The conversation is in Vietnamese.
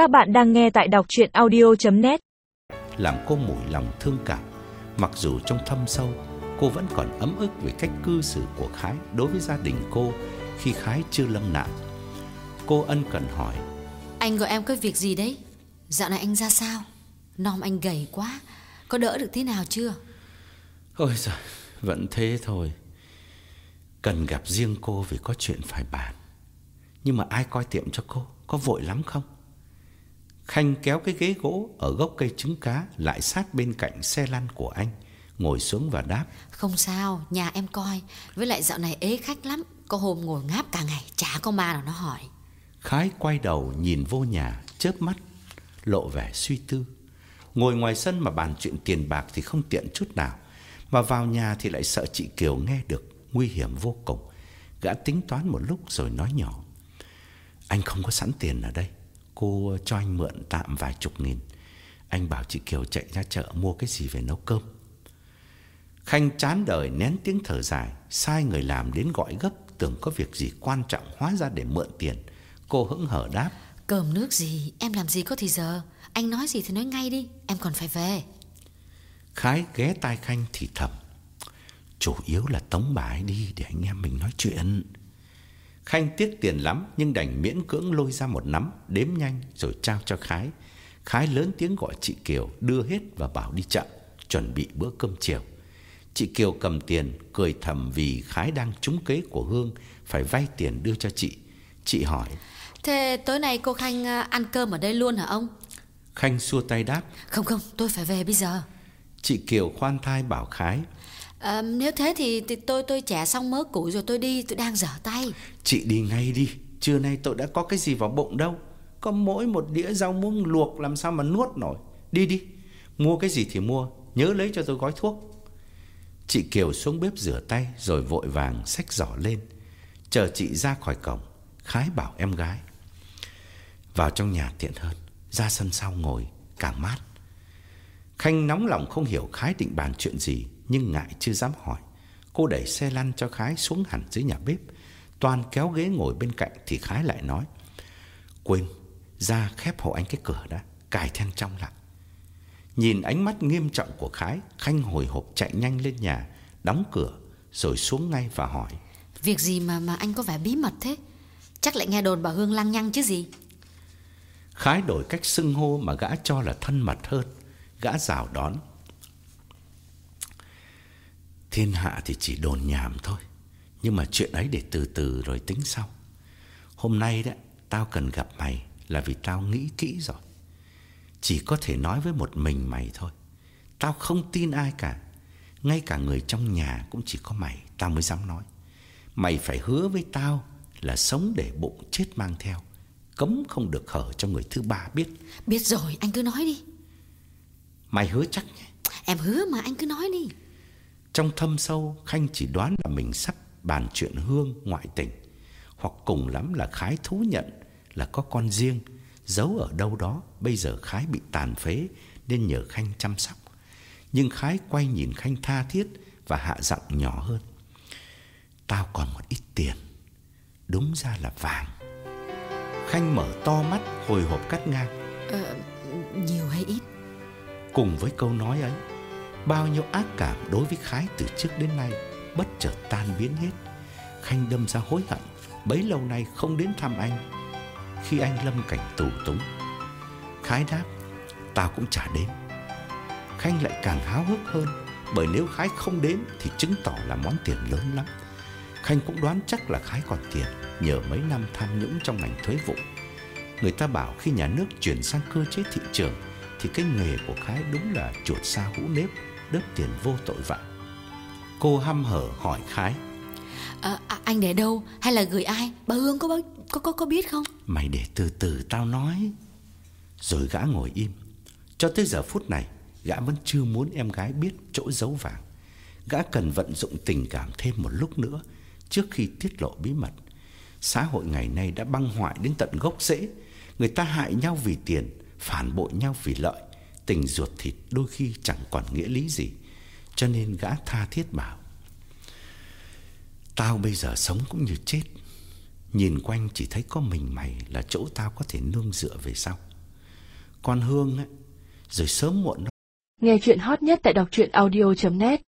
Các bạn đang nghe tại đọc chuyện audio.net Làm cô mủi lòng thương cảm Mặc dù trong thâm sâu Cô vẫn còn ấm ức về cách cư xử của Khái Đối với gia đình cô Khi Khái chưa lâm nạn. Cô ân cần hỏi Anh gọi em có việc gì đấy? Dạo này anh ra sao? Nom anh gầy quá Có đỡ được thế nào chưa? Ôi giời Vẫn thế thôi. Cần gặp riêng cô vì có chuyện phải bàn. Nhưng mà ai coi tiệm cho cô? Có vội lắm không Khanh kéo cái ghế gỗ Ở gốc cây trứng cá Lại sát bên cạnh xe lăn của anh Ngồi xuống và đáp. Không sao nhà em coi. Với lại dạo này ế khách lắm Có hôm ngồi ngáp cả ngày Chả có ma nào nó hỏi. Khái quay đầu nhìn vô nhà Chớp mắt Lộ vẻ suy tư. Ngồi ngoài sân mà bàn chuyện tiền bạc Thì không tiện chút nào Mà vào nhà thì lại sợ chị Kiều nghe được Nguy hiểm vô cùng. Gã tính toán một lúc rồi nói nhỏ. Anh không có sẵn tiền ở đây Cô cho anh mượn tạm vài chục nghìn. Anh bảo chị Kiều chạy ra chợ Mua cái gì về nấu cơm. Khanh chán đời nén tiếng thở dài Sai người làm đến gọi gấp Tưởng có việc gì quan trọng hóa ra để mượn tiền. Cô hững hở đáp. Cơm nước gì? Em làm gì có thì giờ? Anh nói gì thì nói ngay đi Em còn phải về. Khái ghé tai Khanh thì thầm. Chủ yếu là tống bà ấy đi Để anh em mình nói chuyện Khanh tiếc tiền lắm Nhưng đành miễn cưỡng lôi ra một nắm Đếm nhanh rồi trao cho Khái. Khái lớn tiếng gọi chị Kiều Đưa hết và bảo đi chợ Chuẩn bị bữa cơm chiều. Chị Kiều cầm tiền Cười thầm vì Khái đang trúng kế của Hương Phải vay tiền đưa cho chị. Chị hỏi Thế tối nay cô Khanh à, ăn cơm ở đây luôn hả ông? Khanh xua tay đáp Không không tôi phải về bây giờ. Chị Kiều khoan thai bảo Khái à, Nếu thế thì, thì tôi tôi chẻ xong mớ củi rồi tôi đi Tôi đang dở tay. Chị đi ngay đi Trưa nay tôi đã có cái gì vào bụng đâu. Có mỗi một đĩa rau muống luộc Làm sao mà nuốt nổi. Đi đi Mua cái gì thì mua Nhớ lấy cho tôi gói thuốc. Chị Kiều xuống bếp rửa tay Rồi vội vàng xách giỏ lên. Chờ chị ra khỏi cổng Khái bảo em gái. Vào trong nhà tiện hơn Ra sân sau ngồi càng mát. Khanh nóng lòng không hiểu Khái định bàn chuyện gì. Nhưng ngại chưa dám hỏi. Cô đẩy xe lăn cho Khái xuống hẳn dưới nhà bếp. Toàn kéo ghế ngồi bên cạnh Thì Khái lại nói Quên ra khép hộ anh cái cửa đã Cài then trong lại. Nhìn ánh mắt nghiêm trọng của Khái Khanh hồi hộp chạy nhanh lên nhà Đóng cửa rồi xuống ngay và hỏi Việc gì mà mà anh có vẻ bí mật thế? Chắc lại nghe đồn bà Hương lăng nhăng chứ gì? Khái đổi cách xưng hô mà gã cho là thân mật hơn. Gã rào đón Thiên hạ thì chỉ đồn nhảm thôi. Nhưng mà chuyện ấy để từ từ rồi tính sau. Hôm nay đó Tao cần gặp mày Là vì tao nghĩ kỹ rồi. Chỉ có thể nói với một mình mày thôi. Tao không tin ai cả. Ngay cả người trong nhà cũng chỉ có mày Tao mới dám nói. Mày phải hứa với tao Là sống để bụng chết mang theo. Cấm không được hở cho người thứ ba biết. Biết rồi anh cứ nói đi. Mày hứa chắc nhé Em hứa mà anh cứ nói đi Trong thâm sâu Khanh chỉ đoán là mình sắp bàn chuyện Hương ngoại tình Hoặc cùng lắm là Khái thú nhận Là có con riêng Giấu ở đâu đó Bây giờ Khái bị tàn phế Nên nhờ Khanh chăm sóc. Nhưng Khái quay nhìn Khanh tha thiết Và hạ giọng nhỏ hơn. Tao còn một ít tiền Đúng ra là vàng. Khanh mở to mắt hồi hộp cắt ngang. Ờ, Nhiều hay ít? Cùng với câu nói ấy Bao nhiêu ác cảm đối với Khái từ trước đến nay Bất chợt tan biến hết. Khanh đâm ra hối hận, Bấy lâu nay không đến thăm anh. Khi anh lâm cảnh tù túng, Khái đáp, Tao cũng chả đến. Khanh lại càng háo hức hơn, Bởi nếu Khái không đến Thì chứng tỏ là món tiền lớn lắm. Khanh cũng đoán chắc là Khái còn tiền, Nhờ mấy năm tham nhũng trong ngành thuế vụ. Người ta bảo khi nhà nước chuyển sang cơ chế thị trường thì cái nghề của Khái đúng là chuột xa hũ nếp Đớp tiền vô tội vạ. Cô hăm hở hỏi Khái. À, à, Anh để đâu? Hay là gửi ai? Bà Hương có, có, có, có biết không? Mày để từ từ tao nói. Rồi gã ngồi im. Cho tới giờ phút này Gã vẫn chưa muốn em gái biết chỗ giấu vàng. Gã cần vận dụng tình cảm thêm một lúc nữa Trước khi tiết lộ bí mật. Xã hội ngày nay đã băng hoại đến tận gốc rễ. Người ta hại nhau vì tiền Phản bội nhau vì lợi Tình ruột thịt đôi khi chẳng còn nghĩa lý gì Cho nên gã tha thiết bảo Tao bây giờ sống cũng như chết Nhìn quanh chỉ thấy có mình mày Là chỗ tao có thể nương dựa về sau. Con Hương ấy, rồi sớm muộn nó Nghe chuyện hot nhất tại đọc truyện audio.net